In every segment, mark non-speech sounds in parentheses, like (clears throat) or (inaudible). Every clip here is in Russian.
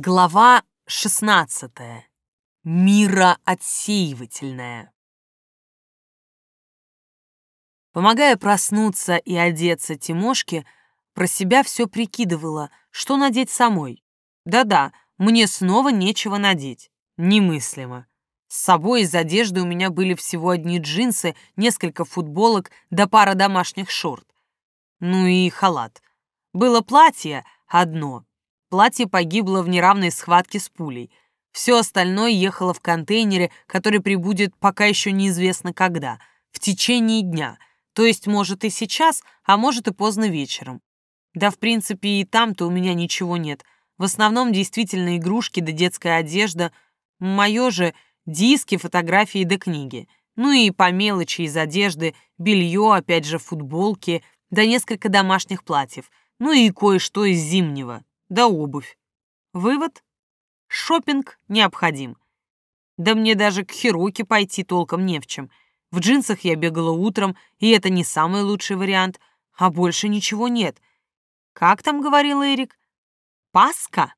Глава 16. Мироотсеивательная. Помогая проснуться и одеться Тимошке, про себя все прикидывала, что надеть самой. Да-да, мне снова нечего надеть. Немыслимо. С собой из одежды у меня были всего одни джинсы, несколько футболок да пара домашних шорт. Ну и халат. Было платье одно — Платье погибло в неравной схватке с пулей. Все остальное ехало в контейнере, который прибудет пока еще неизвестно когда, в течение дня. То есть, может, и сейчас, а может, и поздно вечером. Да, в принципе, и там-то у меня ничего нет. В основном действительно игрушки да детская одежда. Мое же — диски, фотографии да книги. Ну и по мелочи из одежды, белье, опять же, футболки, да несколько домашних платьев. Ну и кое-что из зимнего да обувь. Вывод? Шопинг необходим. Да мне даже к хируке пойти толком не в чем. В джинсах я бегала утром, и это не самый лучший вариант, а больше ничего нет. Как там говорил Эрик? Паска?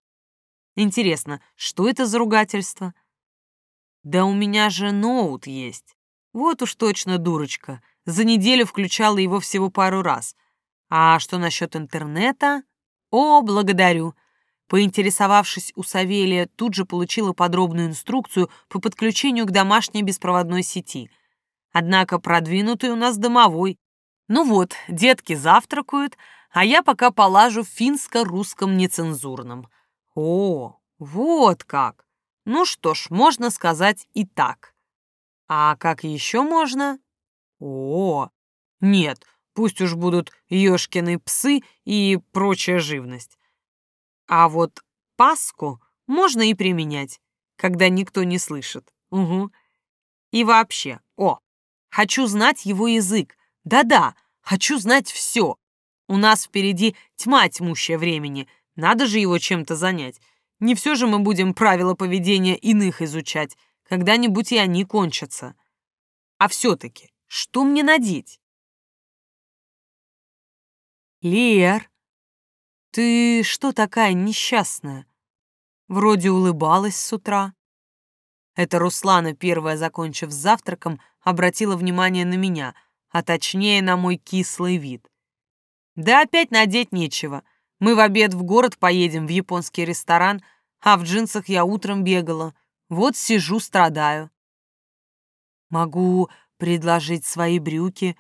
Интересно, что это за ругательство? Да у меня же ноут есть. Вот уж точно дурочка. За неделю включала его всего пару раз. А что насчет интернета? «О, благодарю!» Поинтересовавшись у Савелия, тут же получила подробную инструкцию по подключению к домашней беспроводной сети. Однако продвинутый у нас домовой. Ну вот, детки завтракают, а я пока полажу в финско-русском нецензурном. О, вот как! Ну что ж, можно сказать и так. А как еще можно? О, нет, Пусть уж будут ёшкины псы и прочая живность. А вот паску можно и применять, когда никто не слышит. Угу. И вообще, о, хочу знать его язык. Да-да, хочу знать все. У нас впереди тьма тьмущая времени. Надо же его чем-то занять. Не все же мы будем правила поведения иных изучать. Когда-нибудь и они кончатся. А все-таки, что мне надеть? «Лер, ты что такая несчастная? Вроде улыбалась с утра». Это Руслана, первая, закончив завтраком, обратила внимание на меня, а точнее на мой кислый вид. «Да опять надеть нечего. Мы в обед в город поедем, в японский ресторан, а в джинсах я утром бегала. Вот сижу, страдаю». «Могу предложить свои брюки.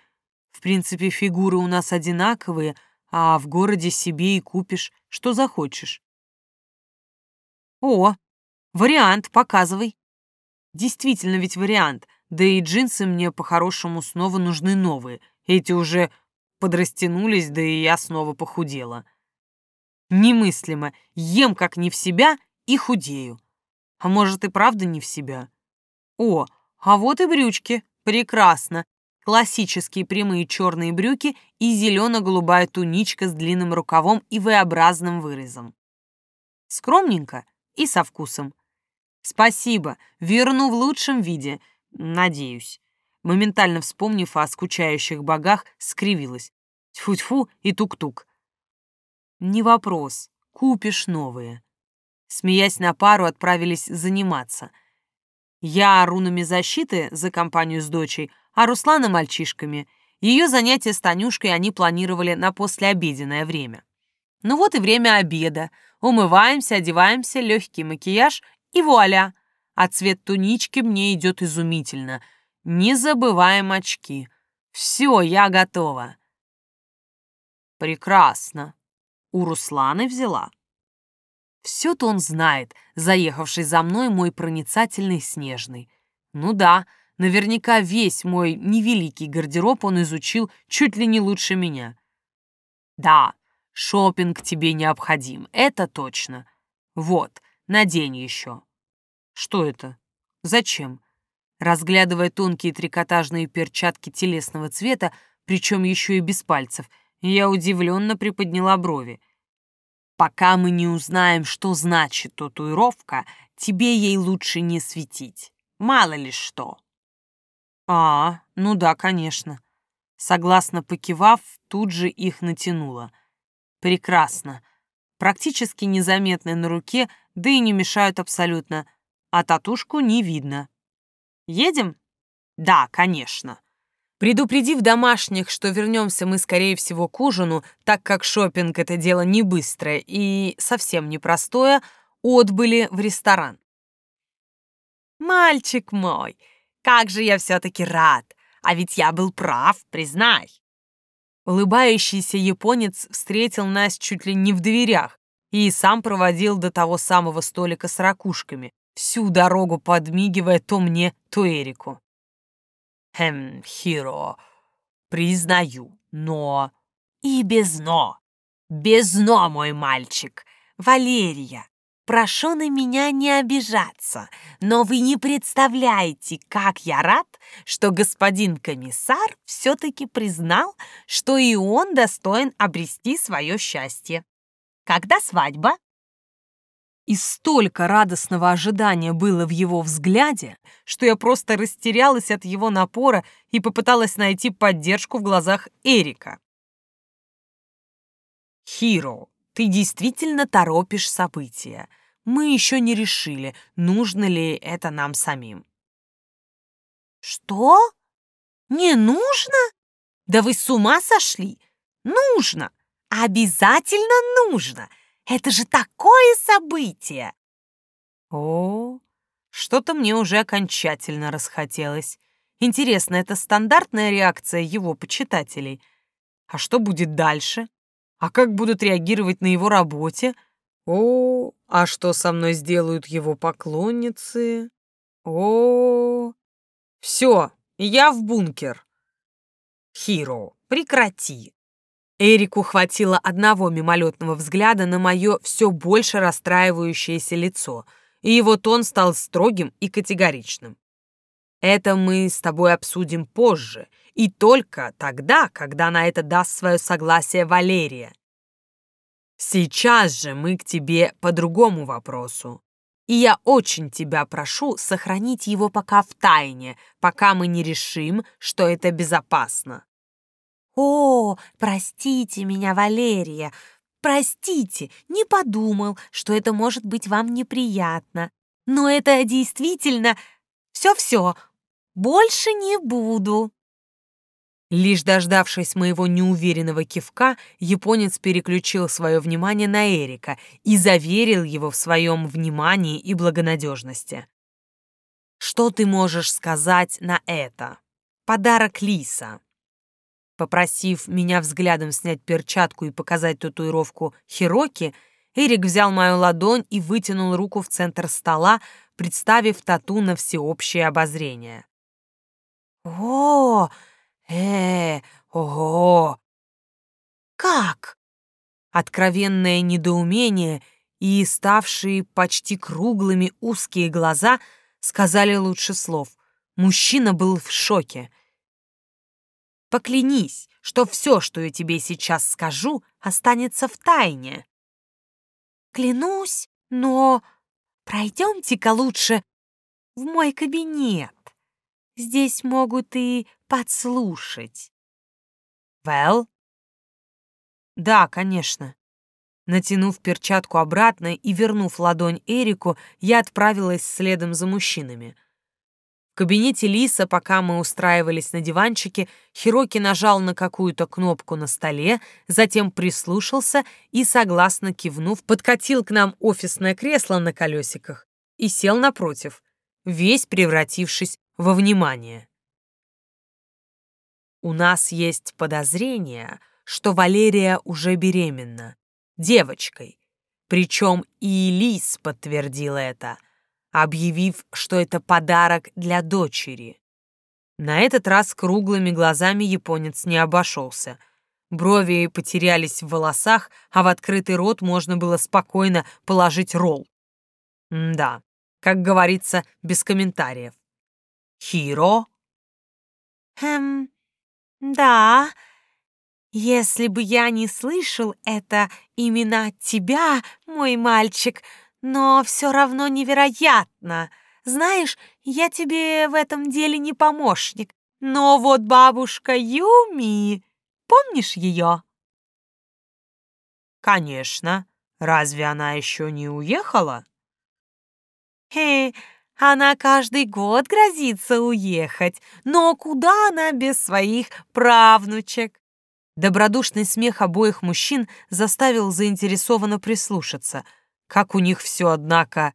В принципе, фигуры у нас одинаковые, — а в городе себе и купишь, что захочешь. О, вариант, показывай. Действительно ведь вариант, да и джинсы мне по-хорошему снова нужны новые. Эти уже подрастянулись, да и я снова похудела. Немыслимо, ем как не в себя и худею. А может и правда не в себя. О, а вот и брючки, прекрасно классические прямые черные брюки и зелено-голубая туничка с длинным рукавом и V-образным вырезом. Скромненько и со вкусом. Спасибо, верну в лучшем виде, надеюсь. Моментально вспомнив о скучающих богах, скривилась. Тьфу-тьфу и тук-тук. Не вопрос, купишь новые. Смеясь на пару, отправились заниматься. Я рунами защиты за компанию с дочей, а Руслана мальчишками. Ее занятия с Танюшкой они планировали на послеобеденное время. Ну вот и время обеда. Умываемся, одеваемся, легкий макияж и вуаля. А цвет тунички мне идет изумительно. Не забываем очки. Все, я готова. Прекрасно. У Русланы взяла. Все-то он знает, заехавший за мной мой проницательный снежный. Ну да, Наверняка весь мой невеликий гардероб он изучил чуть ли не лучше меня. Да, шопинг тебе необходим, это точно. Вот, надень еще. Что это? Зачем? Разглядывая тонкие трикотажные перчатки телесного цвета, причем еще и без пальцев, я удивленно приподняла брови. Пока мы не узнаем, что значит татуировка, тебе ей лучше не светить. Мало ли что. «А, ну да, конечно». Согласно покивав, тут же их натянула. «Прекрасно. практически незаметны на руке, да и не мешают абсолютно, а татушку не видно. Едем? Да, конечно. Предупредив домашних, что вернемся мы, скорее всего, к ужину, так как шопинг это дело не быстрое и совсем непростое, отбыли в ресторан. «Мальчик мой, как же я все-таки рад! А ведь я был прав, признай!» Улыбающийся японец встретил нас чуть ли не в дверях и сам проводил до того самого столика с ракушками, всю дорогу подмигивая то мне, то Эрику. «Хм, Хиро, признаю, но...» «И без но! Без но, мой мальчик! Валерия, прошу на меня не обижаться, но вы не представляете, как я рад, что господин комиссар все-таки признал, что и он достоин обрести свое счастье. Когда свадьба?» И столько радостного ожидания было в его взгляде, что я просто растерялась от его напора и попыталась найти поддержку в глазах Эрика. «Хиро, ты действительно торопишь события. Мы еще не решили, нужно ли это нам самим». «Что? Не нужно? Да вы с ума сошли? Нужно! Обязательно нужно!» Это же такое событие!» О, что-то мне уже окончательно расхотелось. Интересно, это стандартная реакция его почитателей? А что будет дальше? А как будут реагировать на его работе? О, а что со мной сделают его поклонницы? О, все, я в бункер. Хиро, прекрати. Эрику хватило одного мимолетного взгляда на мое все больше расстраивающееся лицо, и его тон стал строгим и категоричным. «Это мы с тобой обсудим позже, и только тогда, когда на это даст свое согласие Валерия. Сейчас же мы к тебе по другому вопросу. И я очень тебя прошу сохранить его пока в тайне, пока мы не решим, что это безопасно. «О, простите меня, Валерия, простите, не подумал, что это может быть вам неприятно. Но это действительно... Все-все, больше не буду». Лишь дождавшись моего неуверенного кивка, японец переключил свое внимание на Эрика и заверил его в своем внимании и благонадежности. «Что ты можешь сказать на это? Подарок Лиса». Попросив меня взглядом снять перчатку и показать татуировку Хироки, Эрик взял мою ладонь и вытянул руку в центр стола, представив тату на всеобщее обозрение. «О, э, ого! Как?» Откровенное недоумение и ставшие почти круглыми узкие глаза сказали лучше слов. Мужчина был в шоке — Поклянись, что все, что я тебе сейчас скажу, останется в тайне. Клянусь, но пройдемте-ка лучше в мой кабинет. Здесь могут и подслушать. Вэл? Да, конечно. Натянув перчатку обратно и вернув ладонь Эрику, я отправилась следом за мужчинами — кабинете Лиса, пока мы устраивались на диванчике, Хироки нажал на какую-то кнопку на столе, затем прислушался и, согласно кивнув, подкатил к нам офисное кресло на колесиках и сел напротив, весь превратившись во внимание. У нас есть подозрение, что Валерия уже беременна, девочкой, причем и Лис подтвердил это — объявив, что это подарок для дочери. На этот раз круглыми глазами японец не обошелся. Брови потерялись в волосах, а в открытый рот можно было спокойно положить ролл. М да, как говорится, без комментариев. Хиро? Эм, да. Если бы я не слышал это именно от тебя, мой мальчик, но все равно невероятно. Знаешь, я тебе в этом деле не помощник. Но вот бабушка Юми, помнишь ее? Конечно. Разве она еще не уехала? Хе, она каждый год грозится уехать, но куда она без своих правнучек? Добродушный смех обоих мужчин заставил заинтересованно прислушаться. Как у них все, однако...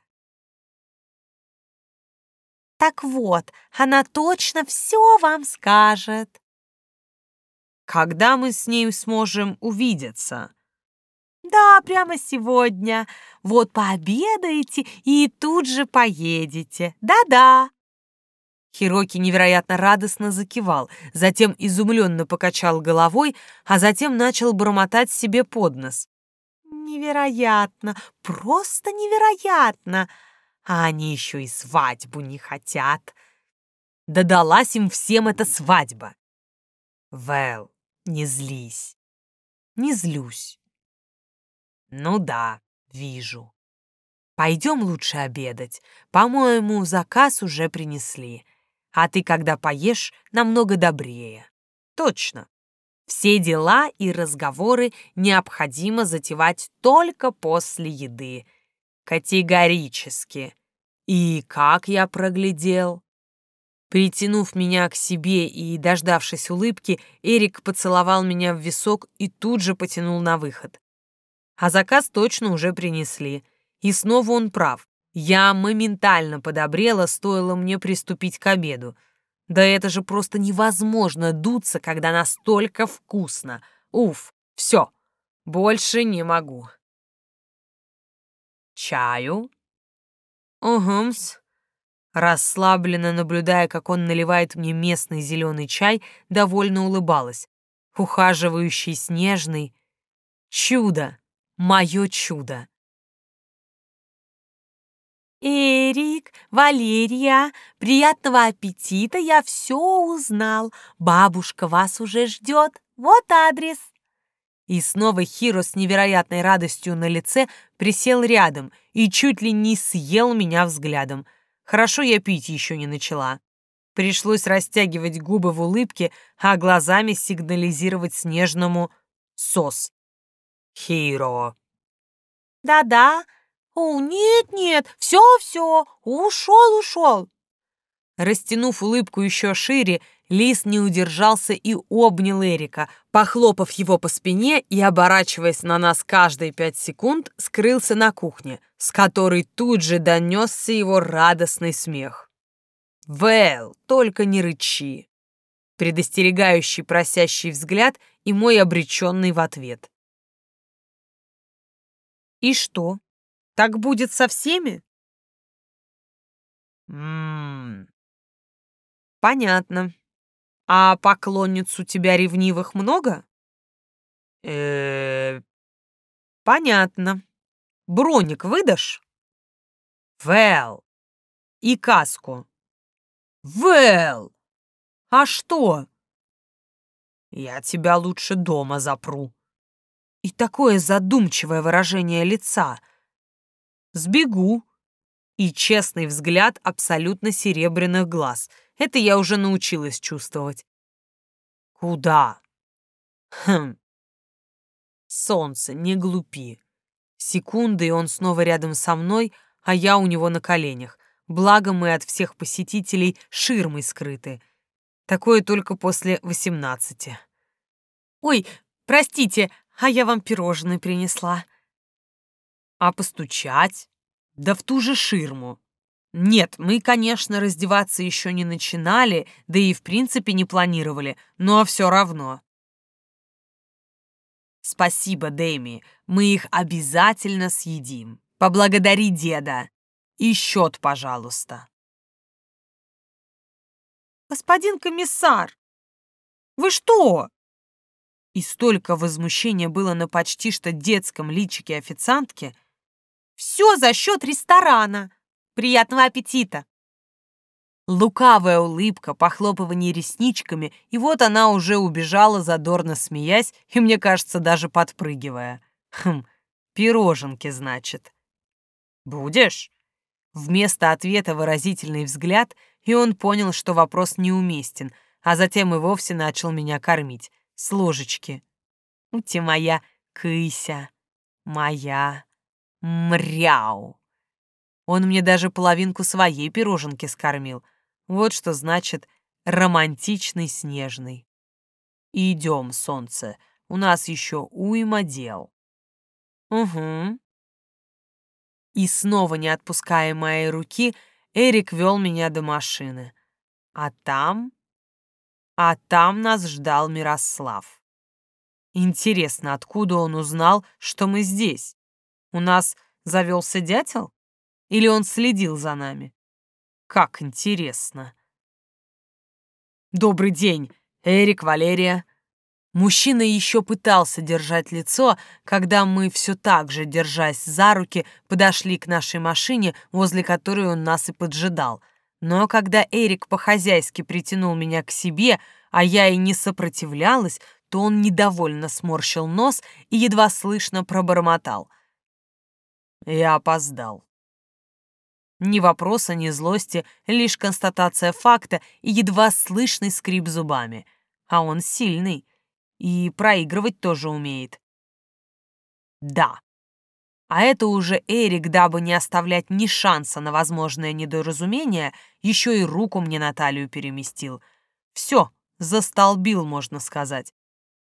Так вот, она точно все вам скажет. Когда мы с ней сможем увидеться? Да, прямо сегодня. Вот пообедаете и тут же поедете. Да-да. Хироки невероятно радостно закивал, затем изумленно покачал головой, а затем начал бормотать себе под нос. Невероятно, просто невероятно. А они еще и свадьбу не хотят. Да далась им всем эта свадьба. Вэл, не злись. Не злюсь. Ну да, вижу. Пойдем лучше обедать. По-моему, заказ уже принесли. А ты, когда поешь, намного добрее. Точно. Все дела и разговоры необходимо затевать только после еды. Категорически. И как я проглядел? Притянув меня к себе и дождавшись улыбки, Эрик поцеловал меня в висок и тут же потянул на выход. А заказ точно уже принесли. И снова он прав. Я моментально подобрела, стоило мне приступить к обеду. Да это же просто невозможно дуться, когда настолько вкусно. Уф, все, больше не могу. Чаю? Угумс. Расслабленно наблюдая, как он наливает мне местный зеленый чай, довольно улыбалась. Ухаживающий снежный. Чудо! Мое чудо! «Эрик, Валерия, приятного аппетита, я все узнал. Бабушка вас уже ждет. Вот адрес». И снова Хиро с невероятной радостью на лице присел рядом и чуть ли не съел меня взглядом. Хорошо я пить еще не начала. Пришлось растягивать губы в улыбке, а глазами сигнализировать снежному «сос». Хиро. «Да-да. О, нет-нет, все-все, ушел, ушел». Растянув улыбку еще шире, Лис не удержался и обнял Эрика, похлопав его по спине и, оборачиваясь на нас каждые пять секунд, скрылся на кухне, с которой тут же донесся его радостный смех. «Вэл, только не рычи!» Предостерегающий просящий взгляд и мой обреченный в ответ. «И что, так будет со всеми?» «Ммм...» «Понятно. А поклонниц у тебя ревнивых много? э Понятно. Броник выдашь? Вэл. И каску. Вэл. А что? Я тебя лучше дома запру. И такое задумчивое выражение лица. Сбегу. И честный взгляд абсолютно серебряных глаз — это я уже научилась чувствовать. Куда? Хм. Солнце, не глупи. Секунды, и он снова рядом со мной, а я у него на коленях. Благо мы от всех посетителей ширмой скрыты. Такое только после восемнадцати. Ой, простите, а я вам пирожные принесла. А постучать? Да в ту же ширму. Нет, мы, конечно, раздеваться еще не начинали, да и в принципе не планировали, но все равно. Спасибо, Дэми, мы их обязательно съедим. Поблагодари деда. И счет, пожалуйста. Господин комиссар, вы что? И столько возмущения было на почти что детском личике официантки. Все за счет ресторана. Приятного аппетита!» Лукавая улыбка, похлопывание ресничками, и вот она уже убежала, задорно смеясь, и, мне кажется, даже подпрыгивая. Хм, пироженки, значит. «Будешь?» Вместо ответа выразительный взгляд, и он понял, что вопрос неуместен, а затем и вовсе начал меня кормить. С ложечки. «Ты моя кыся, моя». Мряу. Он мне даже половинку своей пироженки скормил. Вот что значит романтичный снежный. Идем, солнце, у нас еще уйма дел. Угу. И снова, не отпуская моей руки, Эрик вел меня до машины. А там... А там нас ждал Мирослав. Интересно, откуда он узнал, что мы здесь? У нас завелся дятел? Или он следил за нами? Как интересно. Добрый день, Эрик, Валерия. Мужчина еще пытался держать лицо, когда мы все так же, держась за руки, подошли к нашей машине, возле которой он нас и поджидал. Но когда Эрик по-хозяйски притянул меня к себе, а я и не сопротивлялась, то он недовольно сморщил нос и едва слышно пробормотал. Я опоздал. Ни вопроса, ни злости, лишь констатация факта и едва слышный скрип зубами. А он сильный. И проигрывать тоже умеет. Да. А это уже Эрик, дабы не оставлять ни шанса на возможное недоразумение, еще и руку мне на талию переместил. Все, застолбил, можно сказать.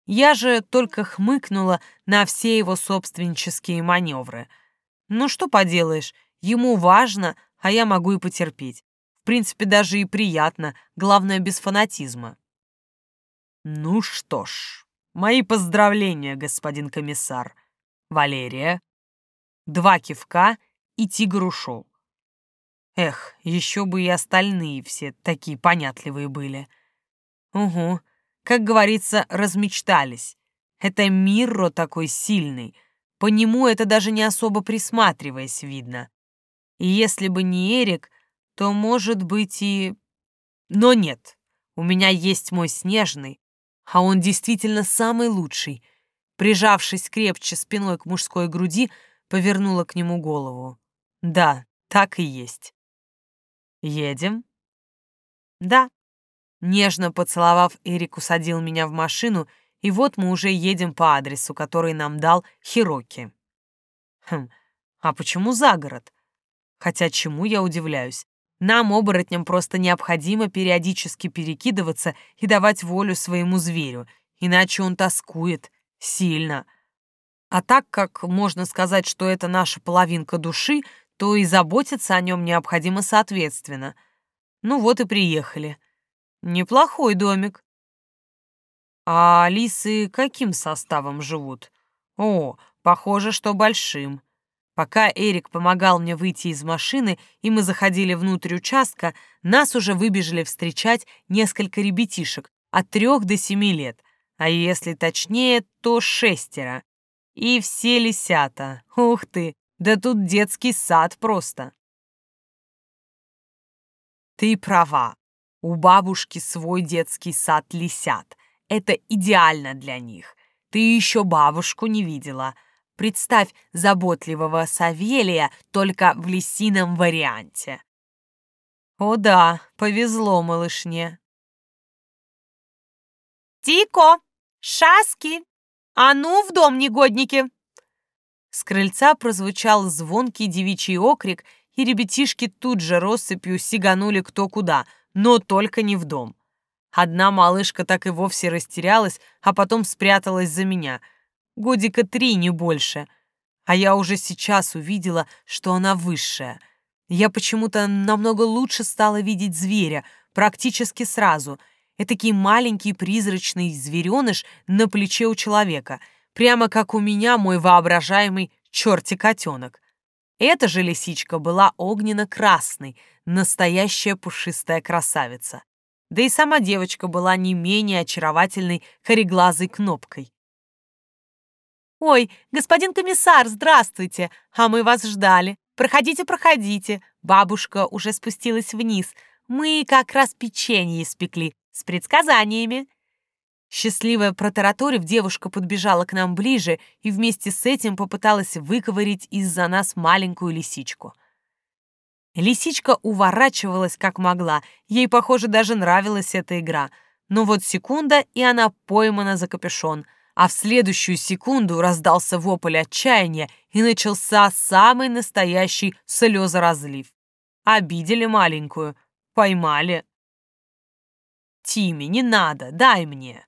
Я же только хмыкнула на все его собственнические маневры. Ну что поделаешь, ему важно, а я могу и потерпеть. В принципе, даже и приятно, главное, без фанатизма. Ну что ж, мои поздравления, господин комиссар. Валерия. Два кивка, и тигр ушел. Эх, еще бы и остальные все такие понятливые были. Угу, как говорится, размечтались. Это Мирро такой сильный. По нему это даже не особо присматриваясь видно. И если бы не Эрик, то, может быть, и... Но нет, у меня есть мой снежный, а он действительно самый лучший. Прижавшись крепче спиной к мужской груди, повернула к нему голову. Да, так и есть. Едем? Да. Нежно поцеловав, Эрик усадил меня в машину, и вот мы уже едем по адресу, который нам дал Хироки. Хм, а почему за город? Хотя чему я удивляюсь? Нам, оборотням, просто необходимо периодически перекидываться и давать волю своему зверю, иначе он тоскует. Сильно. А так как можно сказать, что это наша половинка души, то и заботиться о нем необходимо соответственно. Ну вот и приехали. Неплохой домик. А лисы каким составом живут? О, похоже, что большим. Пока Эрик помогал мне выйти из машины, и мы заходили внутрь участка, нас уже выбежали встречать несколько ребятишек от трех до семи лет, а если точнее, то шестеро. И все лисята. Ух ты, да тут детский сад просто. Ты права. У бабушки свой детский сад лисят. Это идеально для них. Ты еще бабушку не видела — Представь заботливого Савелия только в лисином варианте. О да, повезло малышне. «Тико! Шаски! А ну в дом, негодники!» С крыльца прозвучал звонкий девичий окрик, и ребятишки тут же россыпью сиганули кто куда, но только не в дом. Одна малышка так и вовсе растерялась, а потом спряталась за меня — годика три, не больше. А я уже сейчас увидела, что она высшая. Я почему-то намного лучше стала видеть зверя, практически сразу. Этакий маленький призрачный звереныш на плече у человека, прямо как у меня мой воображаемый чертик-котенок. Эта же лисичка была огненно-красной, настоящая пушистая красавица. Да и сама девочка была не менее очаровательной кореглазой кнопкой. «Ой, господин комиссар, здравствуйте! А мы вас ждали. Проходите, проходите. Бабушка уже спустилась вниз. Мы как раз печенье испекли с предсказаниями». Счастливая протараторив, девушка подбежала к нам ближе и вместе с этим попыталась выковырить из-за нас маленькую лисичку. Лисичка уворачивалась как могла, ей, похоже, даже нравилась эта игра. Но вот секунда, и она поймана за капюшон — а в следующую секунду раздался вопль отчаяния, и начался самый настоящий слезоразлив. Обидели маленькую, поймали. «Тимми, не надо, дай мне!»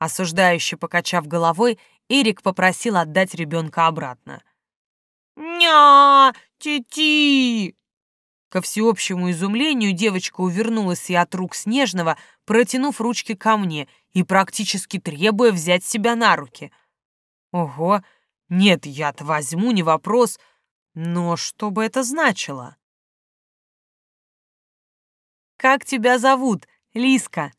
Осуждающе покачав головой, Эрик попросил отдать ребенка обратно. «Ня, тити!» Ко всеобщему изумлению девочка увернулась и от рук Снежного, протянув ручки ко мне и практически требуя взять себя на руки. Ого, нет, я-то возьму, не вопрос, но что бы это значило? «Как тебя зовут, Лиска?»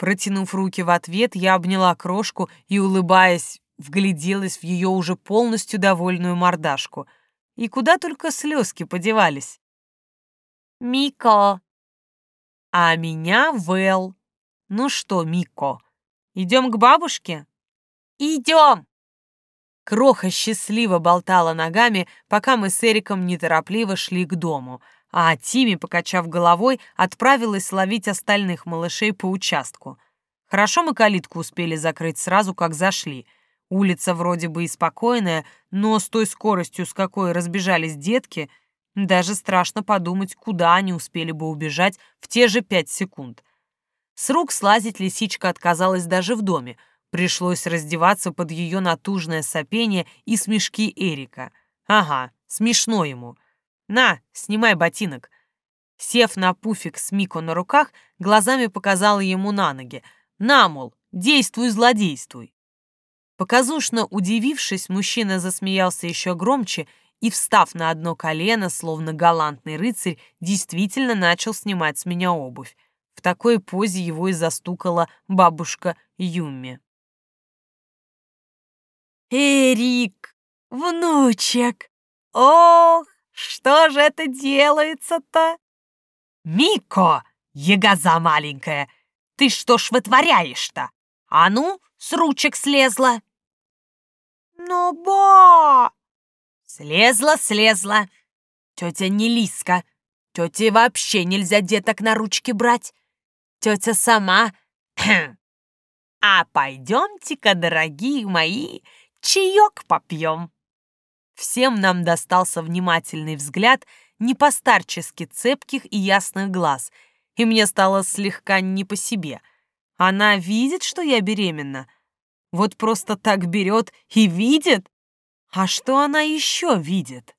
Протянув руки в ответ, я обняла крошку и, улыбаясь, вгляделась в ее уже полностью довольную мордашку — и куда только слезки подевались. «Мико!» «А меня Вэл. Ну что, Мико, идем к бабушке?» «Идем!» Кроха счастливо болтала ногами, пока мы с Эриком неторопливо шли к дому, а Тими, покачав головой, отправилась ловить остальных малышей по участку. Хорошо мы калитку успели закрыть сразу, как зашли — Улица вроде бы и спокойная, но с той скоростью, с какой разбежались детки, даже страшно подумать, куда они успели бы убежать в те же пять секунд. С рук слазить лисичка отказалась даже в доме. Пришлось раздеваться под ее натужное сопение и смешки Эрика. Ага, смешно ему. На, снимай ботинок. Сев на пуфик с Мико на руках, глазами показала ему на ноги. На, мол, действуй, злодействуй. Показушно удивившись, мужчина засмеялся еще громче и, встав на одно колено, словно галантный рыцарь, действительно начал снимать с меня обувь. В такой позе его и застукала бабушка Юми. «Эрик, внучек! Ох, что же это делается-то?» «Мико, ягоза маленькая, ты что ж вытворяешь-то? А ну, с ручек слезла!» «Но, ба!» «Слезла, слезла! Тетя не Лиска. Тете вообще нельзя деток на ручки брать. Тетя сама. (clears throat) А пойдемте-ка, дорогие мои, чаек попьем». Всем нам достался внимательный взгляд не постарчески цепких и ясных глаз, и мне стало слегка не по себе. Она видит, что я беременна — вот просто так берет и видит? А что она еще видит?